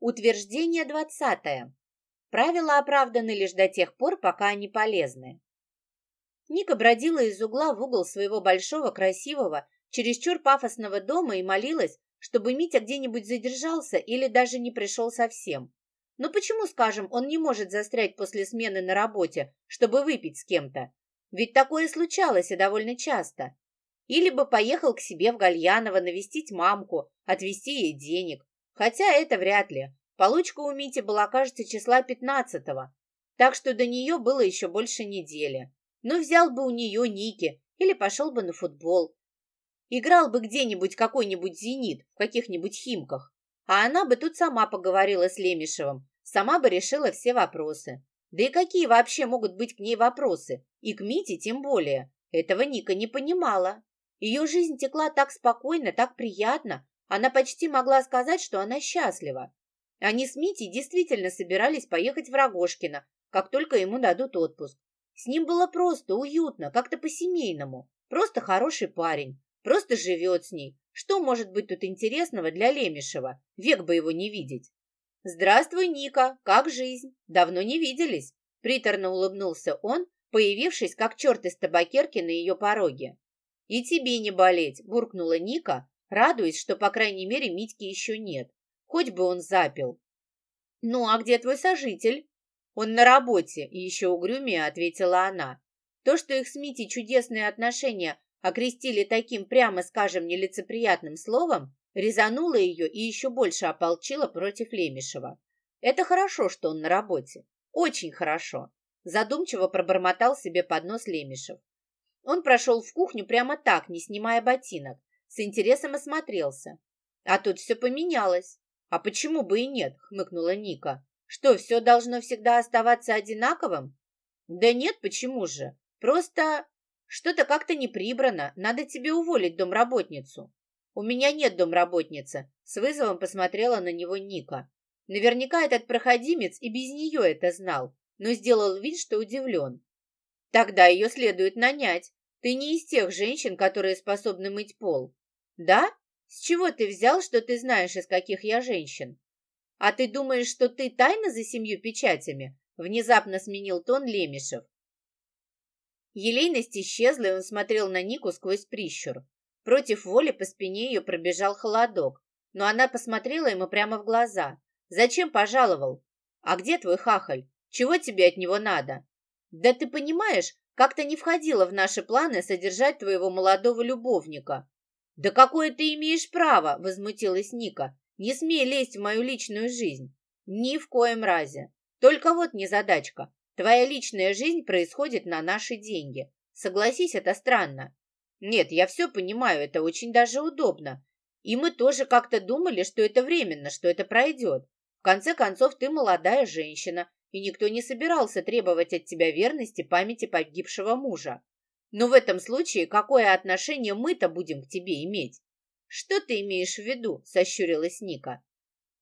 Утверждение двадцатое. Правила оправданы лишь до тех пор, пока они полезны. Ника бродила из угла в угол своего большого, красивого, чересчур пафосного дома и молилась, чтобы Митя где-нибудь задержался или даже не пришел совсем. Но почему, скажем, он не может застрять после смены на работе, чтобы выпить с кем-то? Ведь такое случалось и довольно часто. Или бы поехал к себе в Гальяново навестить мамку, отвезти ей денег, Хотя это вряд ли. Получка у Мити была, кажется, числа пятнадцатого, так что до нее было еще больше недели. Ну, взял бы у нее Ники или пошел бы на футбол. Играл бы где-нибудь какой-нибудь «Зенит» в каких-нибудь «Химках». А она бы тут сама поговорила с Лемешевым, сама бы решила все вопросы. Да и какие вообще могут быть к ней вопросы? И к Мите тем более. Этого Ника не понимала. Ее жизнь текла так спокойно, так приятно, она почти могла сказать, что она счастлива. Они с Митей действительно собирались поехать в Рогожкино, как только ему дадут отпуск. С ним было просто, уютно, как-то по-семейному. Просто хороший парень, просто живет с ней. Что может быть тут интересного для Лемешева? Век бы его не видеть. «Здравствуй, Ника! Как жизнь? Давно не виделись!» Приторно улыбнулся он, появившись, как черт из табакерки на ее пороге. «И тебе не болеть!» – буркнула Ника, радуясь, что, по крайней мере, Митьки еще нет. Хоть бы он запил. «Ну, а где твой сожитель?» «Он на работе», — еще угрюмее ответила она. То, что их с Митей чудесные отношения окрестили таким, прямо скажем, нелицеприятным словом, резануло ее и еще больше ополчило против Лемешева. «Это хорошо, что он на работе. Очень хорошо», — задумчиво пробормотал себе под нос Лемешев. Он прошел в кухню прямо так, не снимая ботинок, с интересом осмотрелся. А тут все поменялось. А почему бы и нет, хмыкнула Ника. Что, все должно всегда оставаться одинаковым? Да нет, почему же? Просто что-то как-то не прибрано. Надо тебе уволить домработницу. У меня нет домработницы. С вызовом посмотрела на него Ника. Наверняка этот проходимец и без нее это знал, но сделал вид, что удивлен. Тогда ее следует нанять. Ты не из тех женщин, которые способны мыть пол. «Да? С чего ты взял, что ты знаешь, из каких я женщин? А ты думаешь, что ты тайна за семью печатями?» Внезапно сменил тон Лемешев. Елейность исчезла, и он смотрел на Нику сквозь прищур. Против воли по спине ее пробежал холодок, но она посмотрела ему прямо в глаза. «Зачем пожаловал? А где твой хахаль? Чего тебе от него надо?» «Да ты понимаешь, как-то не входило в наши планы содержать твоего молодого любовника. «Да какое ты имеешь право?» – возмутилась Ника. «Не смей лезть в мою личную жизнь». «Ни в коем разе. Только вот незадачка. Твоя личная жизнь происходит на наши деньги. Согласись, это странно». «Нет, я все понимаю, это очень даже удобно. И мы тоже как-то думали, что это временно, что это пройдет. В конце концов, ты молодая женщина, и никто не собирался требовать от тебя верности памяти погибшего мужа. Но в этом случае какое отношение мы-то будем к тебе иметь? Что ты имеешь в виду? Сощурилась Ника.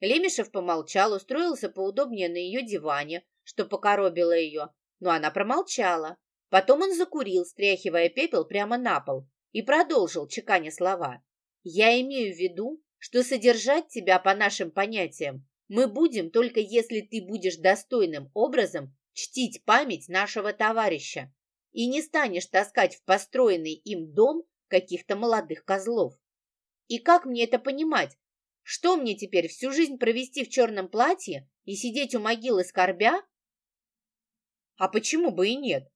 Лемешев помолчал, устроился поудобнее на ее диване, что покоробило ее, но она промолчала. Потом он закурил, стряхивая пепел прямо на пол, и продолжил, чеканя слова. «Я имею в виду, что содержать тебя по нашим понятиям мы будем только если ты будешь достойным образом чтить память нашего товарища и не станешь таскать в построенный им дом каких-то молодых козлов. И как мне это понимать? Что мне теперь, всю жизнь провести в черном платье и сидеть у могилы скорбя? А почему бы и нет?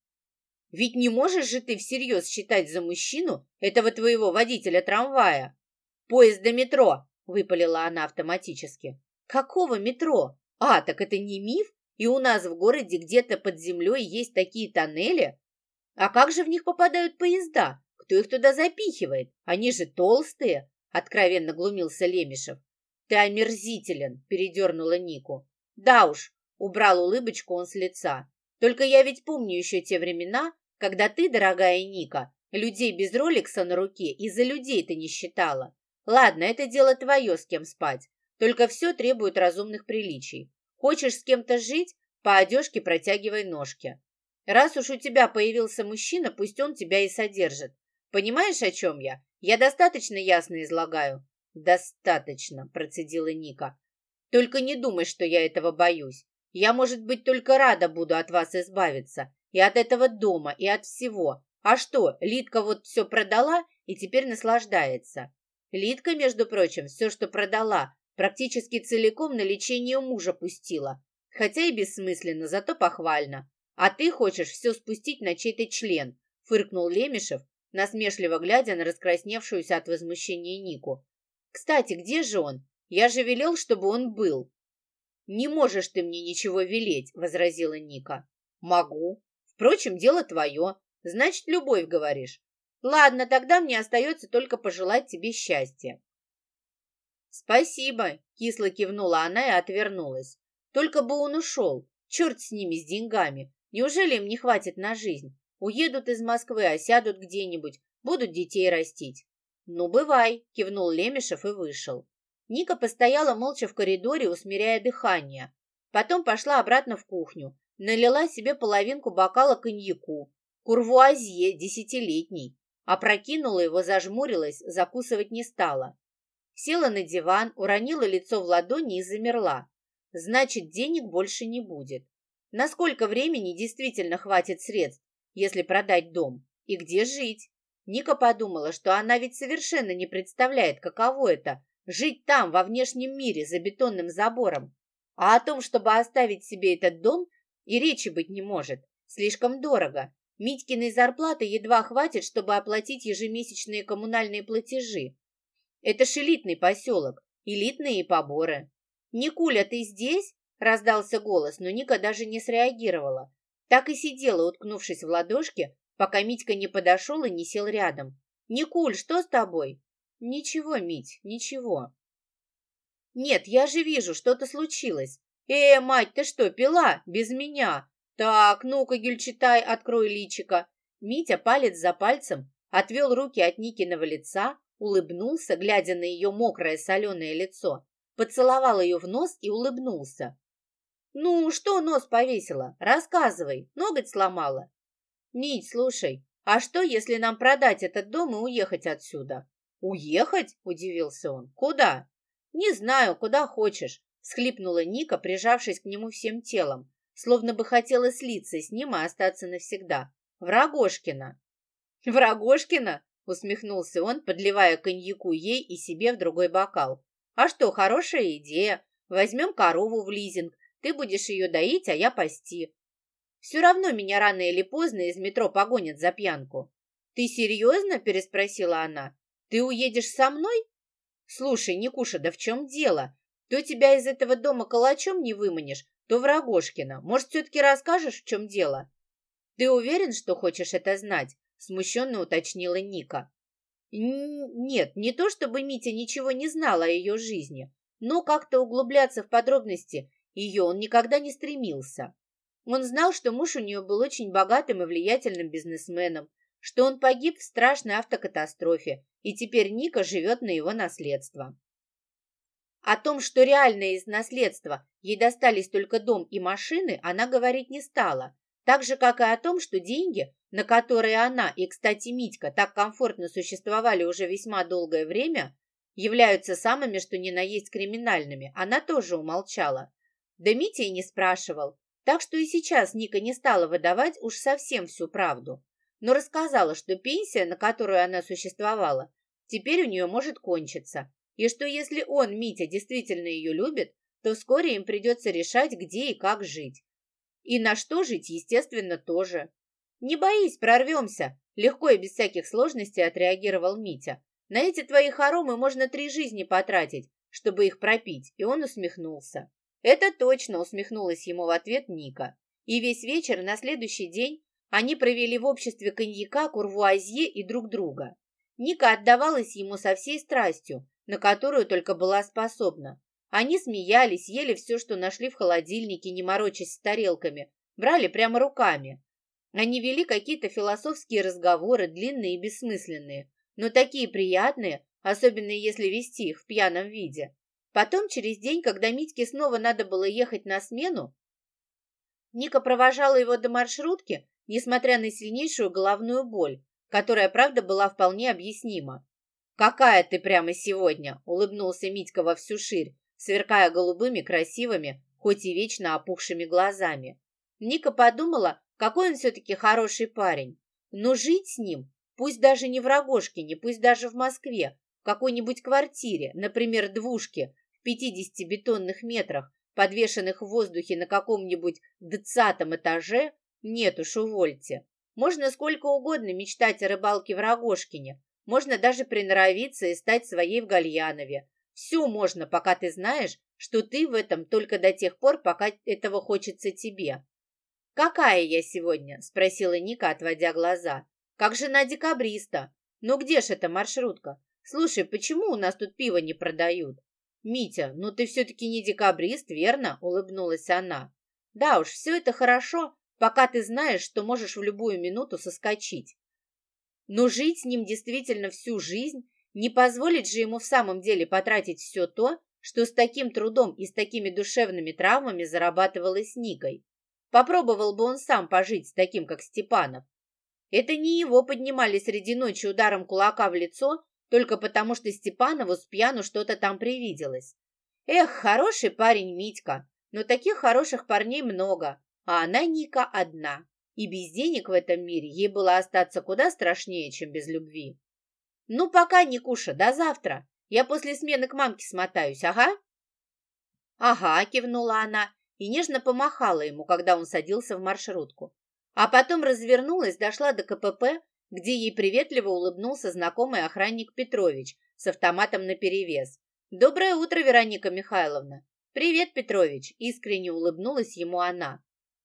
Ведь не можешь же ты всерьез считать за мужчину этого твоего водителя трамвая. Поезд до метро, выпалила она автоматически. Какого метро? А, так это не миф? И у нас в городе где-то под землей есть такие тоннели? А как же в них попадают поезда? Кто их туда запихивает? Они же толстые, откровенно глумился Лемешев. Ты омерзителен, передернула Нику. Да уж, убрал улыбочку он с лица. Только я ведь помню еще те времена, когда ты, дорогая Ника, людей без роликса на руке из-за людей ты не считала. Ладно, это дело твое, с кем спать. Только все требует разумных приличий. Хочешь с кем-то жить, по одежке протягивай ножки. Раз уж у тебя появился мужчина, пусть он тебя и содержит. Понимаешь, о чем я? Я достаточно ясно излагаю?» «Достаточно», — процедила Ника. Только не думай, что я этого боюсь. Я, может быть, только рада буду от вас избавиться. И от этого дома, и от всего. А что, Литка вот все продала и теперь наслаждается. Литка, между прочим, все, что продала, практически целиком на лечение мужа пустила. Хотя и бессмысленно, зато похвально. А ты хочешь все спустить на чей-то член, фыркнул Лемешев, насмешливо глядя на раскрасневшуюся от возмущения Нику. Кстати, где же он? Я же велел, чтобы он был. Не можешь ты мне ничего велеть, возразила Ника. Могу. Впрочем, дело твое. Значит, любовь, говоришь. Ладно, тогда мне остается только пожелать тебе счастья. Спасибо, кисло кивнула она и отвернулась. Только бы он ушел. Черт с ними, с деньгами. Неужели им не хватит на жизнь? Уедут из Москвы, а сядут где-нибудь, будут детей растить. Ну, бывай, кивнул Лемешев и вышел. Ника постояла молча в коридоре, усмиряя дыхание. Потом пошла обратно в кухню, налила себе половинку бокала коньяку, курвуазье десятилетний, опрокинула его, зажмурилась, закусывать не стала. Села на диван, уронила лицо в ладони и замерла. Значит, денег больше не будет. На сколько времени действительно хватит средств, если продать дом? И где жить? Ника подумала, что она ведь совершенно не представляет, каково это – жить там, во внешнем мире, за бетонным забором. А о том, чтобы оставить себе этот дом, и речи быть не может. Слишком дорого. Митькиной зарплаты едва хватит, чтобы оплатить ежемесячные коммунальные платежи. Это ж элитный поселок, элитные поборы. «Никуля, ты здесь?» – раздался голос, но Ника даже не среагировала. Так и сидела, уткнувшись в ладошки, пока Митька не подошел и не сел рядом. «Никуль, что с тобой?» «Ничего, Мить, ничего». «Нет, я же вижу, что-то случилось. Э, мать, ты что, пила? Без меня? «Так, ну-ка, Гюльчатай, открой личика». Митя палец за пальцем отвел руки от Никиного лица, улыбнулся, глядя на ее мокрое соленое лицо, поцеловал ее в нос и улыбнулся. «Ну, что нос повесила? Рассказывай, ноготь сломала». «Мить, слушай, а что, если нам продать этот дом и уехать отсюда?» «Уехать?» – удивился он. «Куда?» «Не знаю, куда хочешь», – схлипнула Ника, прижавшись к нему всем телом словно бы хотела слиться с ним и остаться навсегда. «Врагошкина!» «Врагошкина?» — усмехнулся он, подливая коньяку ей и себе в другой бокал. «А что, хорошая идея. Возьмем корову в лизинг, ты будешь ее доить, а я пасти. Все равно меня рано или поздно из метро погонят за пьянку». «Ты серьезно?» — переспросила она. «Ты уедешь со мной?» «Слушай, Никуша, да в чем дело? То тебя из этого дома калачом не выманишь, то Врагошкина. Может, все-таки расскажешь, в чем дело?» «Ты уверен, что хочешь это знать?» Смущенно уточнила Ника. «Нет, не то чтобы Митя ничего не знал о ее жизни, но как-то углубляться в подробности ее он никогда не стремился. Он знал, что муж у нее был очень богатым и влиятельным бизнесменом, что он погиб в страшной автокатастрофе, и теперь Ника живет на его наследство. О том, что реально из наследства ей достались только дом и машины, она говорить не стала, так же, как и о том, что деньги, на которые она и, кстати, Митька так комфортно существовали уже весьма долгое время, являются самыми, что ни на есть криминальными, она тоже умолчала. Да Митя и не спрашивал, так что и сейчас Ника не стала выдавать уж совсем всю правду, но рассказала, что пенсия, на которую она существовала, теперь у нее может кончиться, и что если он, Митя, действительно ее любит, то вскоре им придется решать, где и как жить. И на что жить, естественно, тоже. «Не боись, прорвемся!» Легко и без всяких сложностей отреагировал Митя. «На эти твои хоромы можно три жизни потратить, чтобы их пропить», и он усмехнулся. «Это точно!» — усмехнулась ему в ответ Ника. И весь вечер на следующий день они провели в обществе коньяка, курвуазье и друг друга. Ника отдавалась ему со всей страстью, на которую только была способна. Они смеялись, ели все, что нашли в холодильнике, не морочась с тарелками, брали прямо руками. Они вели какие-то философские разговоры, длинные и бессмысленные, но такие приятные, особенно если вести их в пьяном виде. Потом, через день, когда Митьке снова надо было ехать на смену, Ника провожала его до маршрутки, несмотря на сильнейшую головную боль, которая, правда, была вполне объяснима. «Какая ты прямо сегодня!» — улыбнулся Митька во всю ширь, сверкая голубыми, красивыми, хоть и вечно опухшими глазами. Ника подумала, какой он все-таки хороший парень. Но жить с ним, пусть даже не в Рогожкине, пусть даже в Москве, в какой-нибудь квартире, например, двушке, в 50 бетонных метрах, подвешенных в воздухе на каком-нибудь двадцатом этаже, нет уж, увольте. Можно сколько угодно мечтать о рыбалке в Рогожкине, можно даже приноровиться и стать своей в Гальянове. Все можно, пока ты знаешь, что ты в этом только до тех пор, пока этого хочется тебе. «Какая я сегодня?» – спросила Ника, отводя глаза. «Как жена декабриста. Ну где ж эта маршрутка? Слушай, почему у нас тут пиво не продают?» «Митя, ну ты все-таки не декабрист, верно?» – улыбнулась она. «Да уж, все это хорошо, пока ты знаешь, что можешь в любую минуту соскочить. Но жить с ним действительно всю жизнь, не позволить же ему в самом деле потратить все то, что с таким трудом и с такими душевными травмами зарабатывалось Никой. Попробовал бы он сам пожить с таким, как Степанов. Это не его поднимали среди ночи ударом кулака в лицо, только потому что Степанову с пьяну что-то там привиделось. Эх, хороший парень Митька, но таких хороших парней много, а она, Ника, одна. И без денег в этом мире ей было остаться куда страшнее, чем без любви. «Ну, пока, Никуша, до завтра. Я после смены к мамке смотаюсь, ага?» «Ага», — кивнула она и нежно помахала ему, когда он садился в маршрутку. А потом развернулась, дошла до КПП, где ей приветливо улыбнулся знакомый охранник Петрович с автоматом наперевес. «Доброе утро, Вероника Михайловна!» «Привет, Петрович!» — искренне улыбнулась ему она.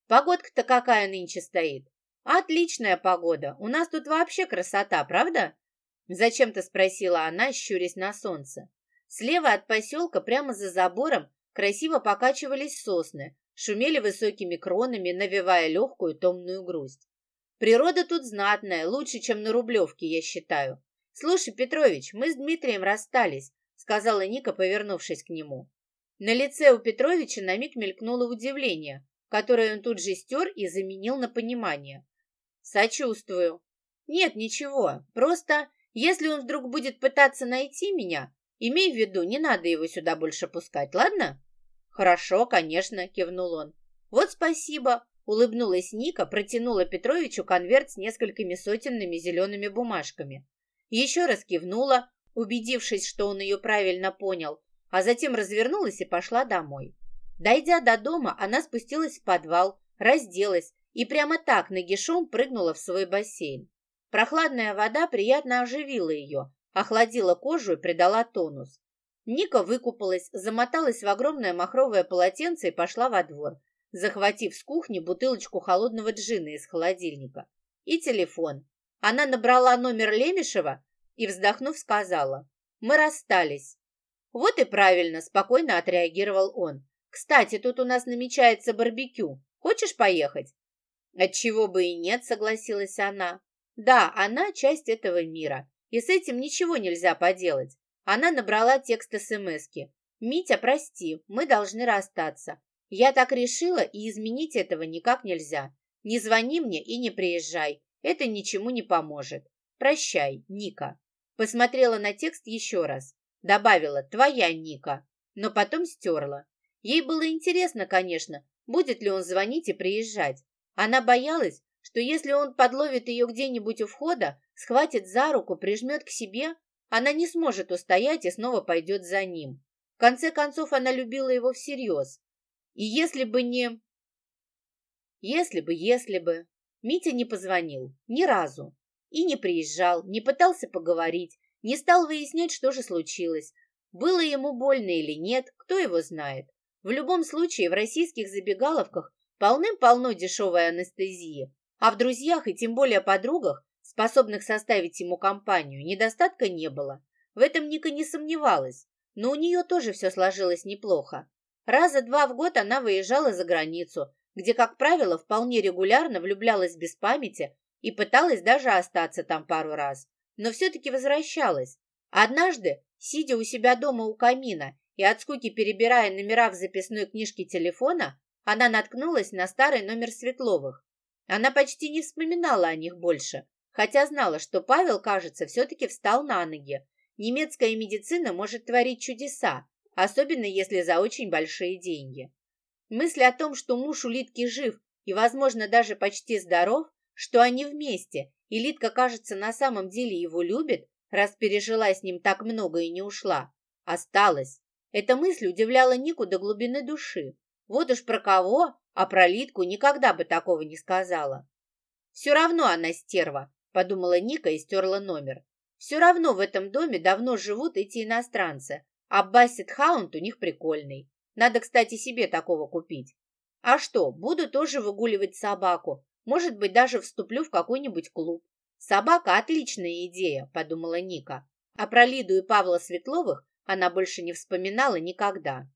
Погодка-то какая нынче стоит? Отличная погода. У нас тут вообще красота, правда? Зачем-то спросила она, щурясь на солнце. Слева от поселка, прямо за забором, красиво покачивались сосны, шумели высокими кронами, навевая легкую томную грусть. Природа тут знатная, лучше, чем на Рублевке, я считаю. Слушай, Петрович, мы с Дмитрием расстались, сказала Ника, повернувшись к нему. На лице у Петровича на миг мелькнуло удивление, которое он тут же стер и заменил на понимание. «Сочувствую». «Нет, ничего. Просто, если он вдруг будет пытаться найти меня, имей в виду, не надо его сюда больше пускать, ладно?» «Хорошо, конечно», — кивнул он. «Вот спасибо», — улыбнулась Ника, протянула Петровичу конверт с несколькими сотенными зелеными бумажками. Еще раз кивнула, убедившись, что он ее правильно понял, а затем развернулась и пошла домой. Дойдя до дома, она спустилась в подвал, разделась и прямо так нагишом прыгнула в свой бассейн. Прохладная вода приятно оживила ее, охладила кожу и придала тонус. Ника выкупалась, замоталась в огромное махровое полотенце и пошла во двор, захватив с кухни бутылочку холодного джина из холодильника. И телефон. Она набрала номер Лемешева и, вздохнув, сказала, «Мы расстались». «Вот и правильно», – спокойно отреагировал он. Кстати, тут у нас намечается барбекю. Хочешь поехать? Отчего бы и нет, согласилась она. Да, она часть этого мира, и с этим ничего нельзя поделать. Она набрала текст СМСки. «Митя, прости, мы должны расстаться. Я так решила, и изменить этого никак нельзя. Не звони мне и не приезжай. Это ничему не поможет. Прощай, Ника». Посмотрела на текст еще раз. Добавила «Твоя Ника», но потом стерла. Ей было интересно, конечно, будет ли он звонить и приезжать. Она боялась, что если он подловит ее где-нибудь у входа, схватит за руку, прижмет к себе, она не сможет устоять и снова пойдет за ним. В конце концов, она любила его всерьез. И если бы не... Если бы, если бы... Митя не позвонил. Ни разу. И не приезжал, не пытался поговорить, не стал выяснять, что же случилось. Было ему больно или нет, кто его знает. В любом случае, в российских забегаловках полным-полно дешевой анестезии, а в друзьях и тем более подругах, способных составить ему компанию, недостатка не было. В этом Ника не сомневалась, но у нее тоже все сложилось неплохо. Раза два в год она выезжала за границу, где, как правило, вполне регулярно влюблялась без памяти и пыталась даже остаться там пару раз, но все-таки возвращалась. Однажды, сидя у себя дома у камина и от скуки перебирая номера в записной книжке телефона, она наткнулась на старый номер Светловых. Она почти не вспоминала о них больше, хотя знала, что Павел, кажется, все-таки встал на ноги. Немецкая медицина может творить чудеса, особенно если за очень большие деньги. Мысль о том, что муж у Литки жив и, возможно, даже почти здоров, что они вместе, и Литка, кажется, на самом деле его любит, раз пережила с ним так много и не ушла, осталась. Эта мысль удивляла Нику до глубины души. Вот уж про кого, а про Литку никогда бы такого не сказала. «Все равно она стерва», — подумала Ника и стерла номер. «Все равно в этом доме давно живут эти иностранцы, а Бассет Хаунд у них прикольный. Надо, кстати, себе такого купить. А что, буду тоже выгуливать собаку. Может быть, даже вступлю в какой-нибудь клуб. Собака – отличная идея, подумала Ника. А про Лиду и Павла Светловых она больше не вспоминала никогда.